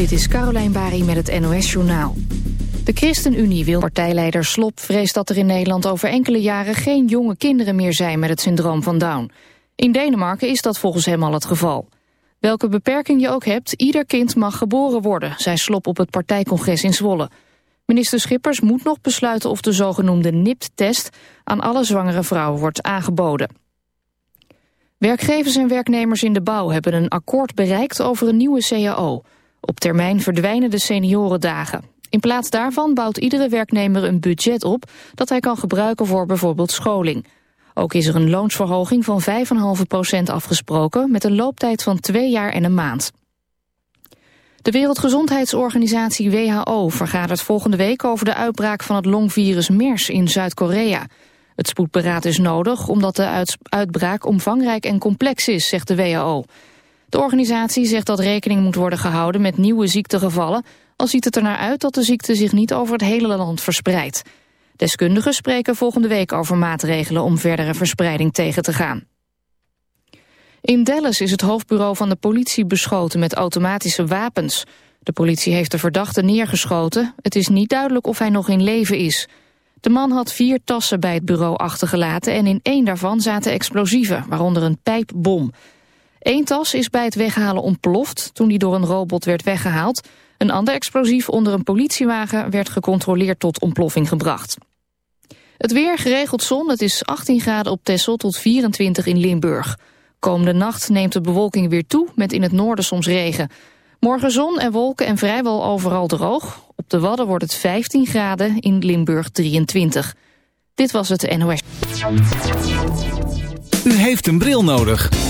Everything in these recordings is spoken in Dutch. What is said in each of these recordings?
dit is Carolijn Bari met het NOS Journaal. De ChristenUnie wil partijleider Slop vreest dat er in Nederland over enkele jaren geen jonge kinderen meer zijn met het syndroom van Down. In Denemarken is dat volgens hem al het geval. Welke beperking je ook hebt, ieder kind mag geboren worden, zei Slop op het partijcongres in Zwolle. Minister Schippers moet nog besluiten of de zogenoemde NIPT-test aan alle zwangere vrouwen wordt aangeboden. Werkgevers en werknemers in de bouw hebben een akkoord bereikt over een nieuwe CAO. Op termijn verdwijnen de seniorendagen. In plaats daarvan bouwt iedere werknemer een budget op dat hij kan gebruiken voor bijvoorbeeld scholing. Ook is er een loonsverhoging van 5,5% afgesproken met een looptijd van twee jaar en een maand. De Wereldgezondheidsorganisatie WHO vergadert volgende week over de uitbraak van het longvirus MERS in Zuid-Korea. Het spoedberaad is nodig omdat de uitbraak omvangrijk en complex is, zegt de WHO. De organisatie zegt dat rekening moet worden gehouden met nieuwe ziektegevallen... al ziet het er naar uit dat de ziekte zich niet over het hele land verspreidt. Deskundigen spreken volgende week over maatregelen om verdere verspreiding tegen te gaan. In Dallas is het hoofdbureau van de politie beschoten met automatische wapens. De politie heeft de verdachte neergeschoten. Het is niet duidelijk of hij nog in leven is. De man had vier tassen bij het bureau achtergelaten... en in één daarvan zaten explosieven, waaronder een pijpbom. Eén tas is bij het weghalen ontploft toen die door een robot werd weggehaald. Een ander explosief onder een politiewagen werd gecontroleerd tot ontploffing gebracht. Het weer geregeld zon, het is 18 graden op Texel tot 24 in Limburg. Komende nacht neemt de bewolking weer toe met in het noorden soms regen. Morgen zon en wolken en vrijwel overal droog. Op de Wadden wordt het 15 graden, in Limburg 23. Dit was het NOS. U heeft een bril nodig.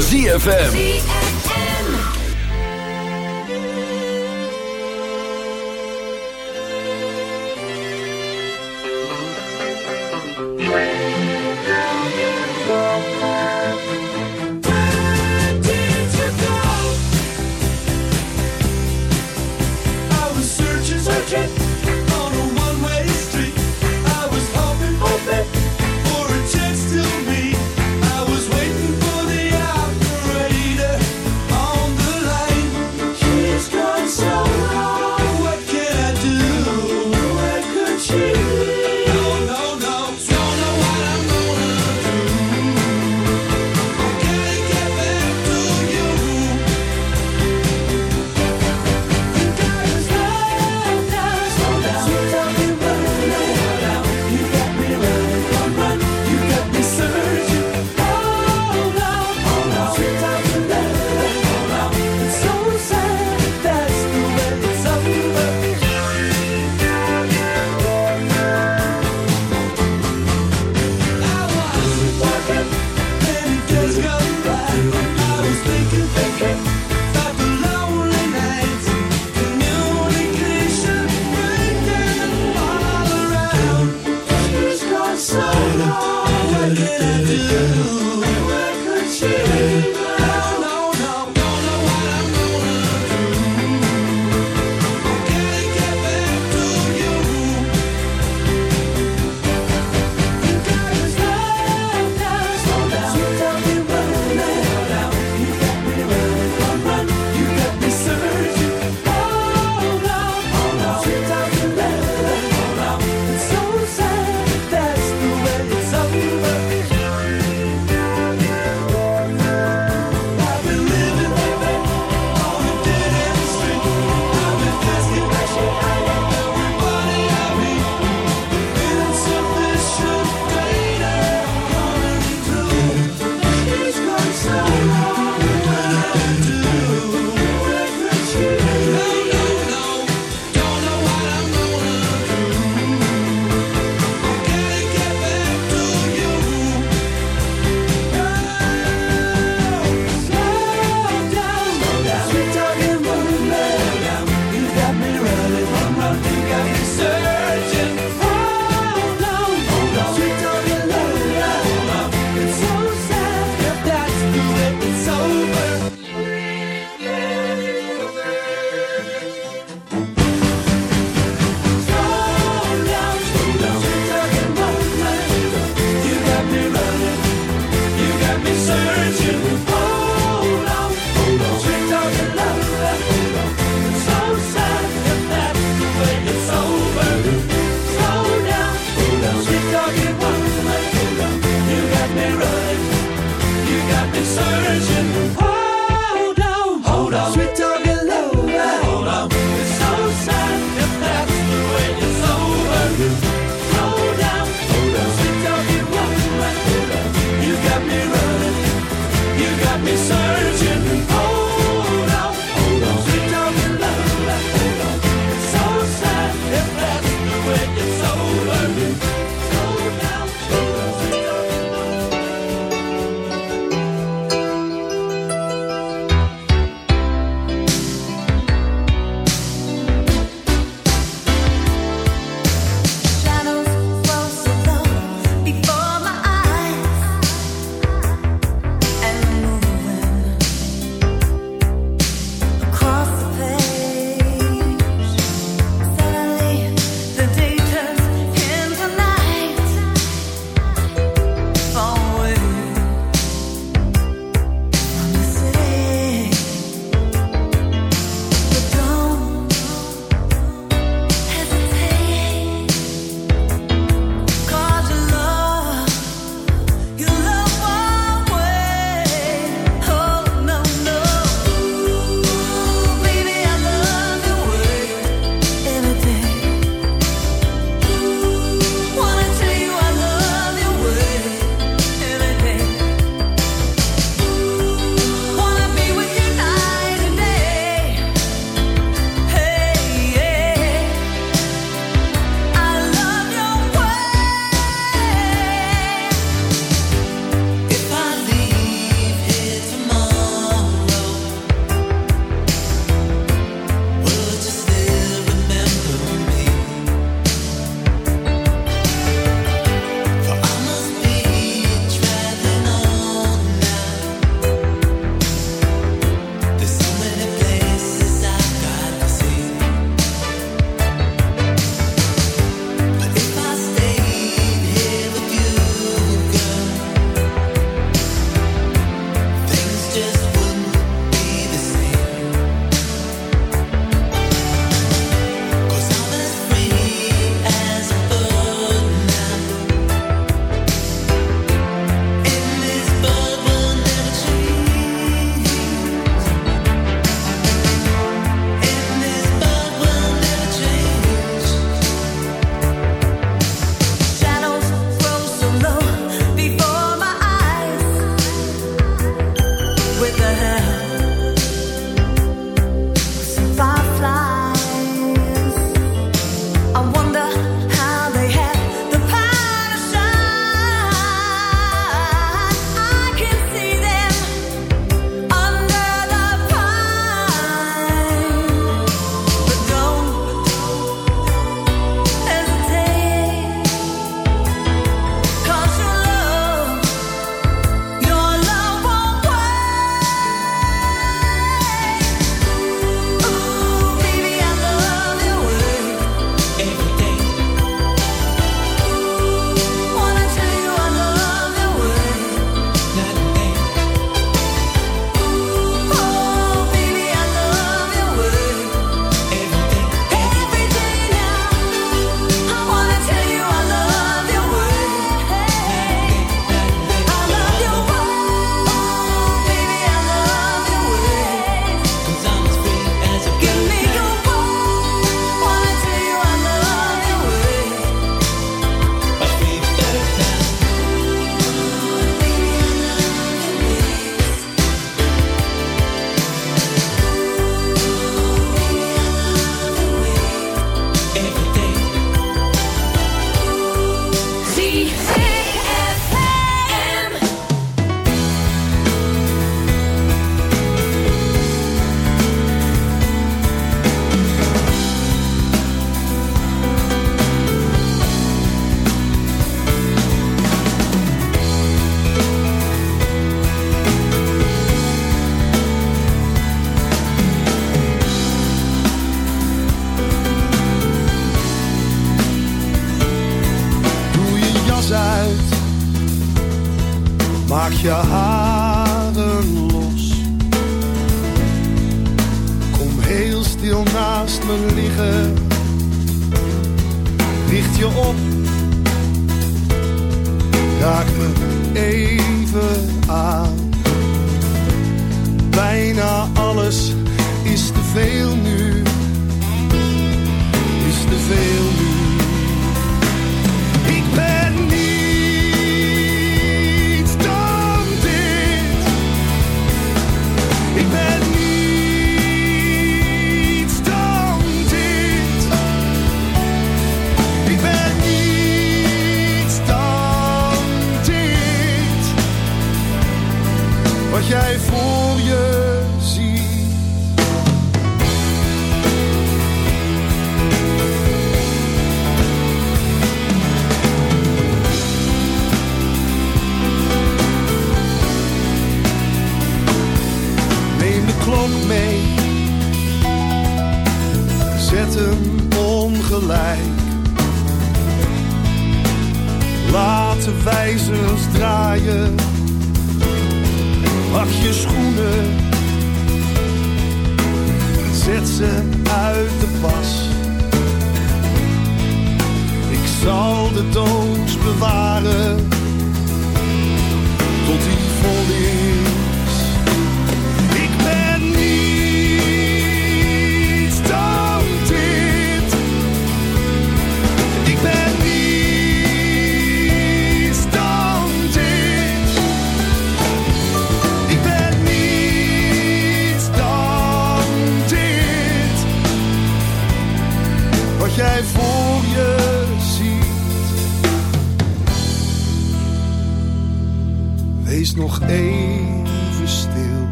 ZFM.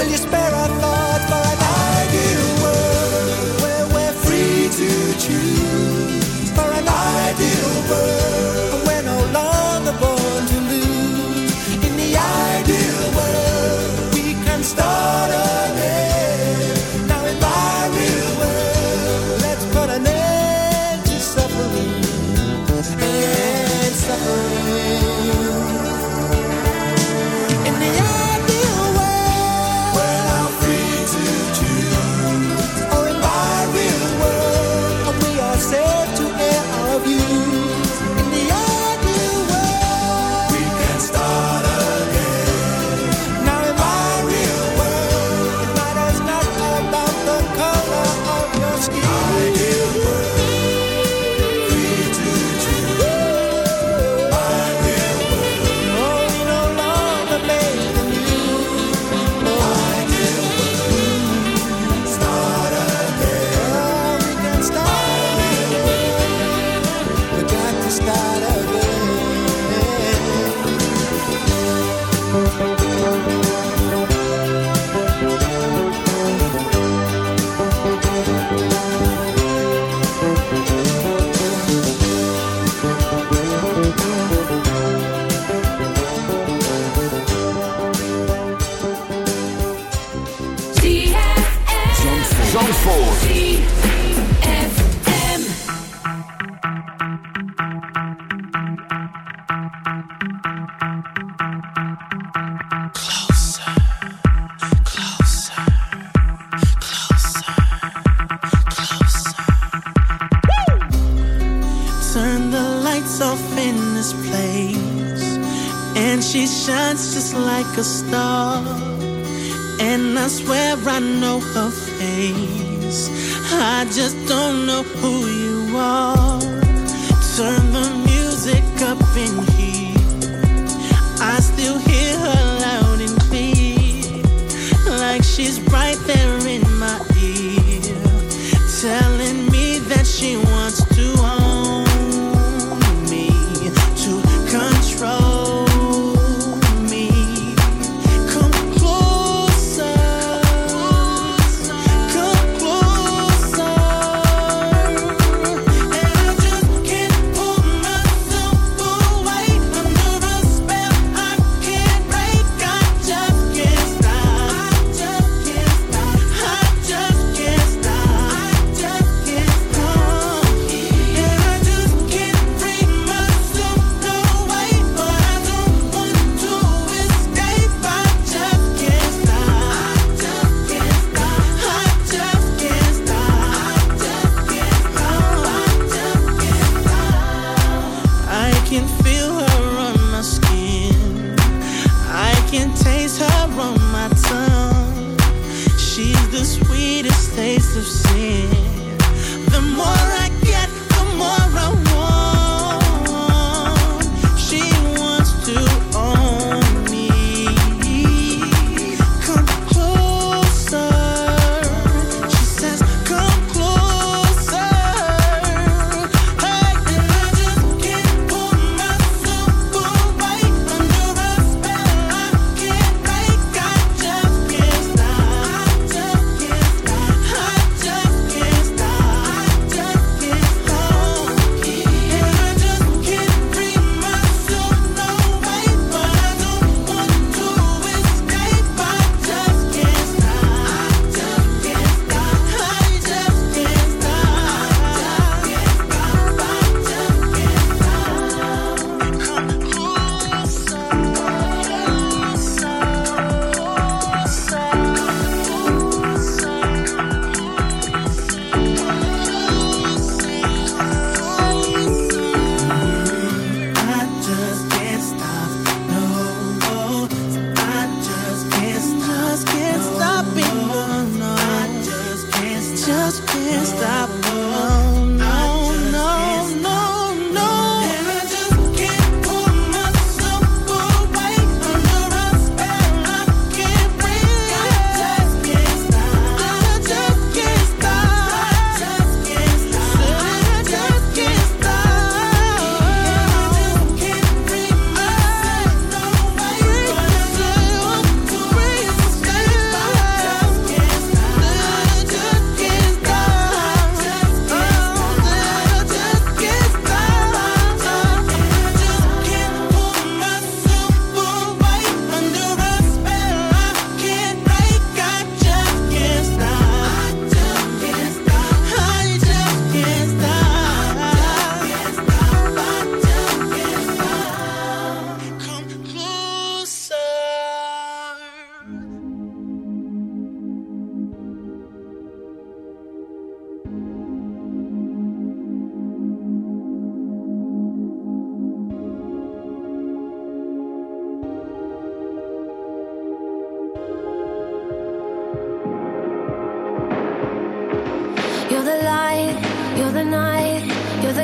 will you spare? herself in this place. And she shines just like a star. And I swear I know her face. I just don't know who you are. Turn the music up in here.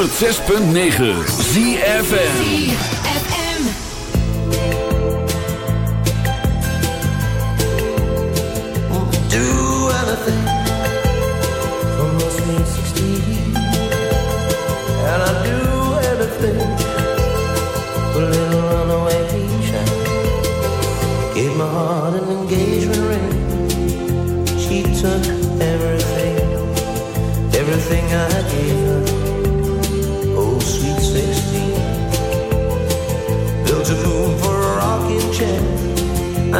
106.9 ZFN Do anything.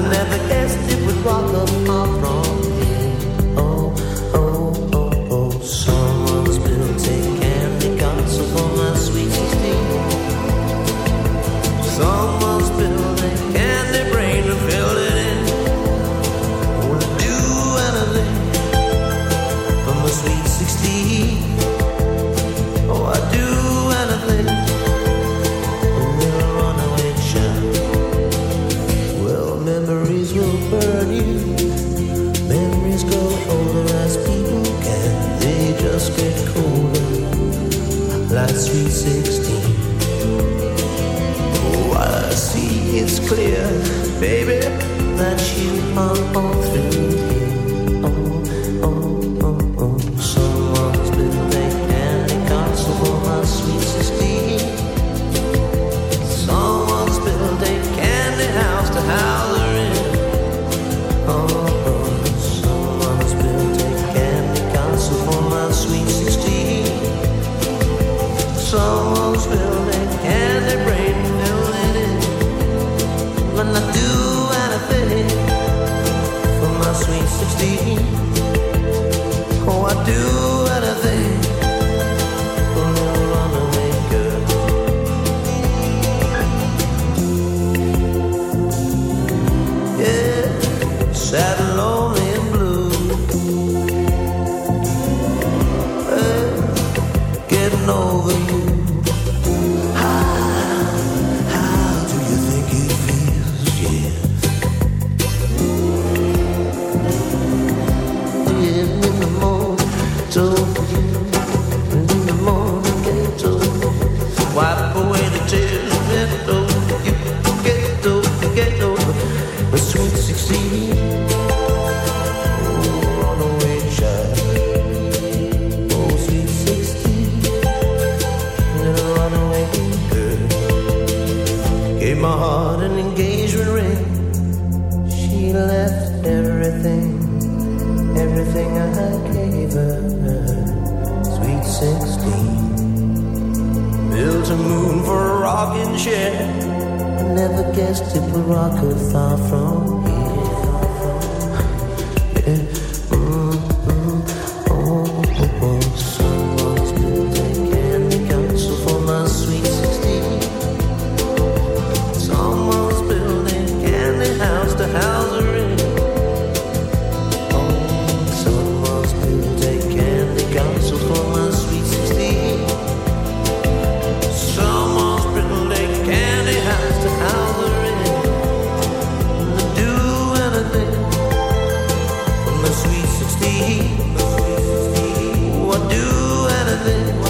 never When I do anything.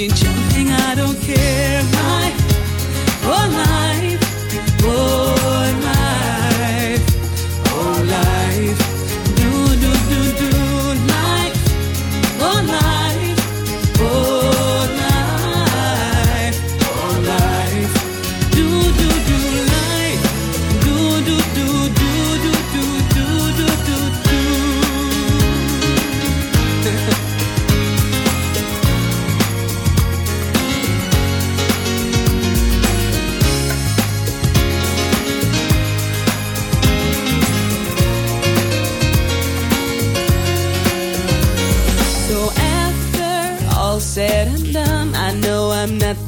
gente